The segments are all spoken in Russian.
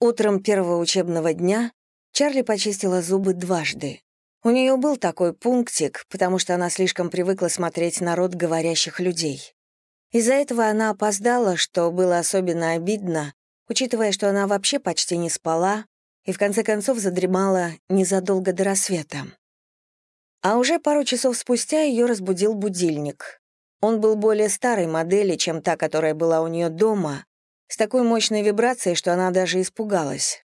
Утром первого учебного дня Чарли почистила зубы дважды. У нее был такой пунктик, потому что она слишком привыкла смотреть на рот говорящих людей. Из-за этого она опоздала, что было особенно обидно, учитывая, что она вообще почти не спала и в конце концов задремала незадолго до рассвета. А уже пару часов спустя ее разбудил будильник. Он был более старой модели, чем та, которая была у нее дома, с такой мощной вибрацией, что она даже испугалась.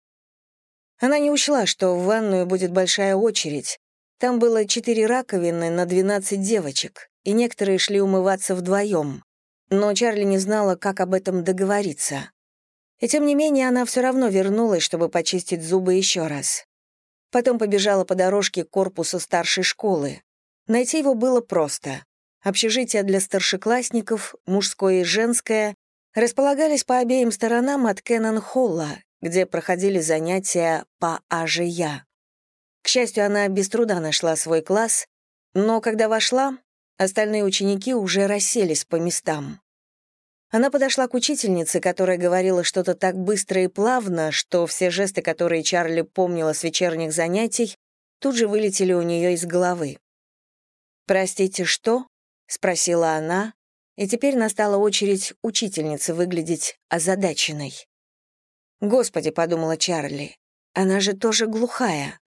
Она не учла, что в ванную будет большая очередь. Там было четыре раковины на 12 девочек, и некоторые шли умываться вдвоем. Но Чарли не знала, как об этом договориться. И тем не менее она все равно вернулась, чтобы почистить зубы еще раз. Потом побежала по дорожке к корпусу старшей школы. Найти его было просто. Общежития для старшеклассников, мужское и женское, располагались по обеим сторонам от Кеннон-Холла, где проходили занятия по АЖЯ. К счастью, она без труда нашла свой класс, но когда вошла, остальные ученики уже расселись по местам. Она подошла к учительнице, которая говорила что-то так быстро и плавно, что все жесты, которые Чарли помнила с вечерних занятий, тут же вылетели у нее из головы. «Простите, что?» — спросила она, и теперь настала очередь учительницы выглядеть озадаченной. «Господи», — подумала Чарли, — «она же тоже глухая».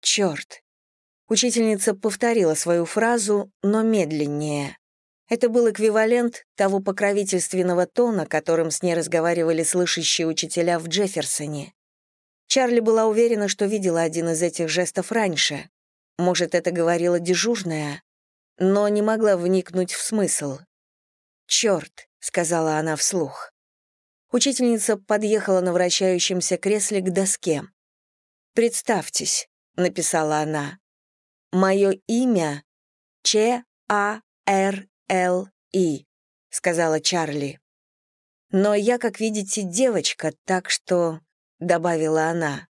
«Чёрт». Учительница повторила свою фразу, но медленнее. Это был эквивалент того покровительственного тона, которым с ней разговаривали слышащие учителя в Джефферсоне. Чарли была уверена, что видела один из этих жестов раньше. Может, это говорила дежурная, но не могла вникнуть в смысл. «Чёрт», — сказала она вслух. Учительница подъехала на вращающемся кресле к доске. «Представьтесь», — написала она. «Мое имя Ч-А-Р Л.И», — сказала Чарли. «Но я, как видите, девочка, так что...» — добавила она.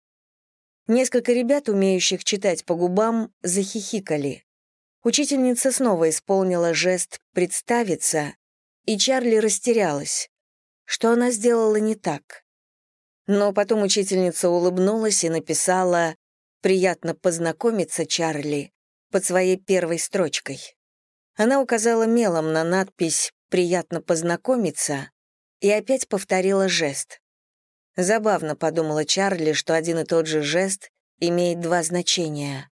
Несколько ребят, умеющих читать по губам, захихикали. Учительница снова исполнила жест «представиться», и Чарли растерялась. Что она сделала не так? Но потом учительница улыбнулась и написала «Приятно познакомиться, Чарли» под своей первой строчкой. Она указала мелом на надпись «Приятно познакомиться» и опять повторила жест. Забавно подумала Чарли, что один и тот же жест имеет два значения.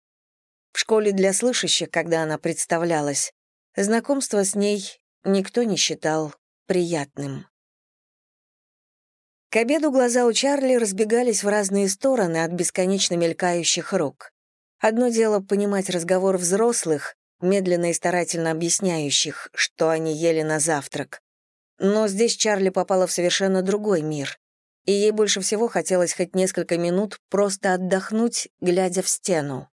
В школе для слышащих, когда она представлялась, знакомство с ней никто не считал приятным. К обеду глаза у Чарли разбегались в разные стороны от бесконечно мелькающих рук. Одно дело понимать разговор взрослых, медленно и старательно объясняющих, что они ели на завтрак. Но здесь Чарли попала в совершенно другой мир, и ей больше всего хотелось хоть несколько минут просто отдохнуть, глядя в стену.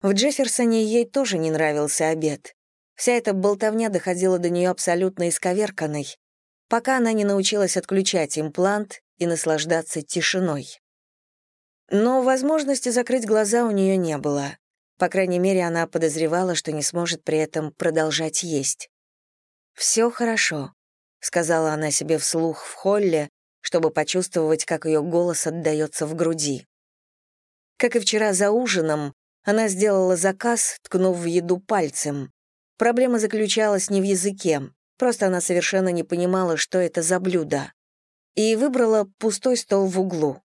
В Джефферсоне ей тоже не нравился обед. Вся эта болтовня доходила до нее абсолютно исковерканной, пока она не научилась отключать имплант и наслаждаться тишиной. Но возможности закрыть глаза у нее не было. По крайней мере, она подозревала, что не сможет при этом продолжать есть. «Все хорошо», — сказала она себе вслух в холле, чтобы почувствовать, как ее голос отдаётся в груди. Как и вчера за ужином, она сделала заказ, ткнув в еду пальцем. Проблема заключалась не в языке, просто она совершенно не понимала, что это за блюдо. И выбрала пустой стол в углу.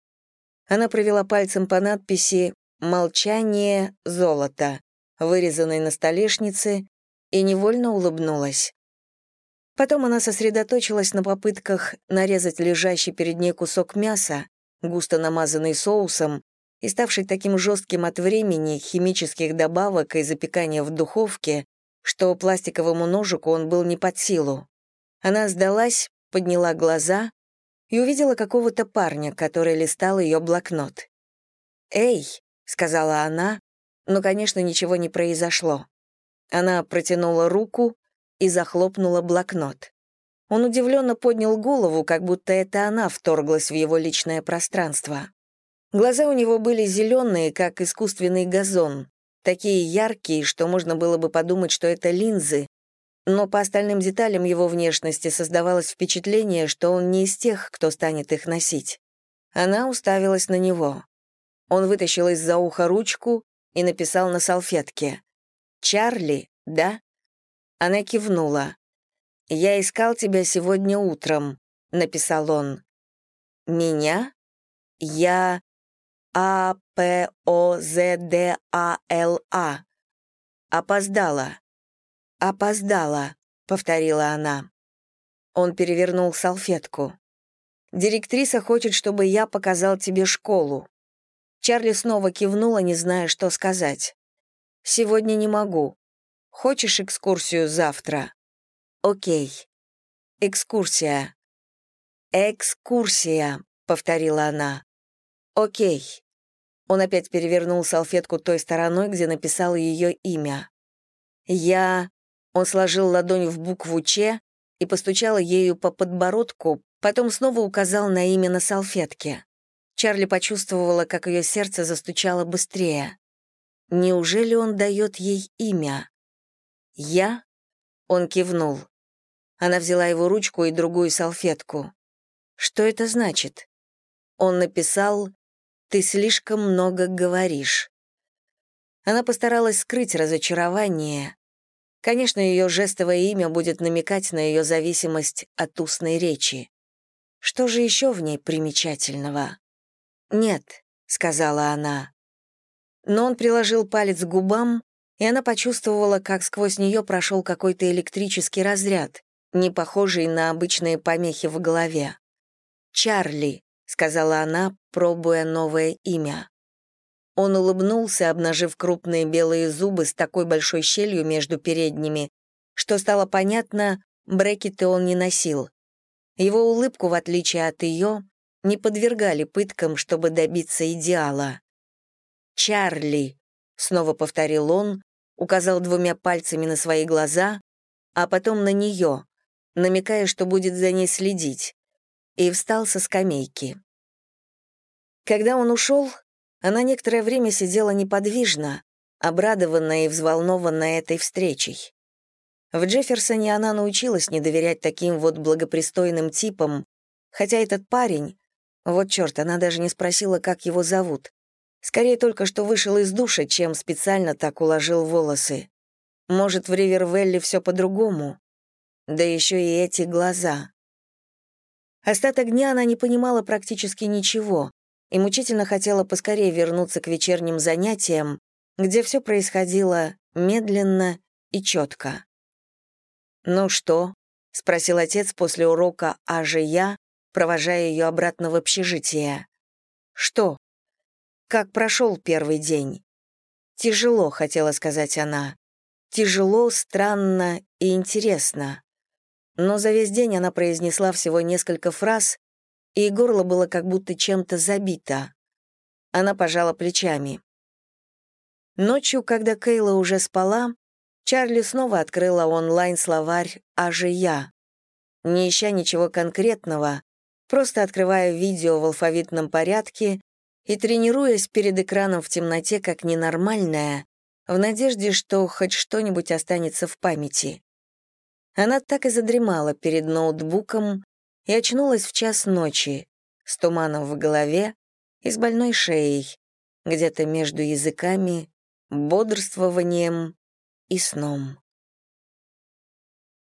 Она провела пальцем по надписи «Молчание — золото», вырезанной на столешнице, и невольно улыбнулась. Потом она сосредоточилась на попытках нарезать лежащий перед ней кусок мяса, густо намазанный соусом, и ставший таким жестким от времени, химических добавок и запекания в духовке, что пластиковому ножику он был не под силу. Она сдалась, подняла глаза и увидела какого-то парня, который листал ее блокнот. «Эй!» — сказала она, но, конечно, ничего не произошло. Она протянула руку и захлопнула блокнот. Он удивленно поднял голову, как будто это она вторглась в его личное пространство. Глаза у него были зеленые, как искусственный газон, такие яркие, что можно было бы подумать, что это линзы, но по остальным деталям его внешности создавалось впечатление, что он не из тех, кто станет их носить. Она уставилась на него. Он вытащил из-за уха ручку и написал на салфетке. «Чарли, да?» Она кивнула. «Я искал тебя сегодня утром», — написал он. «Меня? Я А-П-О-З-Д-А-Л-А. Опоздала». «Опоздала», — повторила она. Он перевернул салфетку. «Директриса хочет, чтобы я показал тебе школу». Чарли снова кивнула, не зная, что сказать. «Сегодня не могу. Хочешь экскурсию завтра?» «Окей. Экскурсия». «Экскурсия», — повторила она. «Окей». Он опять перевернул салфетку той стороной, где написал ее имя. «Я...» Он сложил ладонь в букву «Ч» и постучал ею по подбородку, потом снова указал на имя на салфетке. Чарли почувствовала, как ее сердце застучало быстрее. Неужели он дает ей имя? «Я?» Он кивнул. Она взяла его ручку и другую салфетку. «Что это значит?» Он написал «Ты слишком много говоришь». Она постаралась скрыть разочарование, Конечно, ее жестовое имя будет намекать на ее зависимость от устной речи. Что же еще в ней примечательного? «Нет», — сказала она. Но он приложил палец к губам, и она почувствовала, как сквозь нее прошел какой-то электрический разряд, не похожий на обычные помехи в голове. «Чарли», — сказала она, пробуя новое имя. Он улыбнулся, обнажив крупные белые зубы с такой большой щелью между передними, что стало понятно, брекеты он не носил. Его улыбку, в отличие от ее, не подвергали пыткам, чтобы добиться идеала. «Чарли», — снова повторил он, указал двумя пальцами на свои глаза, а потом на нее, намекая, что будет за ней следить, и встал со скамейки. Когда он ушел, она некоторое время сидела неподвижно, обрадованная и взволнованная этой встречей. В Джефферсоне она научилась не доверять таким вот благопристойным типам, хотя этот парень, вот черт, она даже не спросила, как его зовут, скорее только что вышел из душа, чем специально так уложил волосы. Может, в Ривервелле все по-другому? Да еще и эти глаза. Остаток дня она не понимала практически ничего, и мучительно хотела поскорее вернуться к вечерним занятиям, где все происходило медленно и четко. «Ну что?» — спросил отец после урока «А же я», провожая ее обратно в общежитие. «Что?» «Как прошел первый день?» «Тяжело», — хотела сказать она. «Тяжело, странно и интересно». Но за весь день она произнесла всего несколько фраз, и горло было как будто чем-то забито. Она пожала плечами. Ночью, когда Кейла уже спала, Чарли снова открыла онлайн-словарь «А же я». Не ища ничего конкретного, просто открывая видео в алфавитном порядке и тренируясь перед экраном в темноте как ненормальная, в надежде, что хоть что-нибудь останется в памяти. Она так и задремала перед ноутбуком, и очнулась в час ночи, с туманом в голове и с больной шеей, где-то между языками, бодрствованием и сном.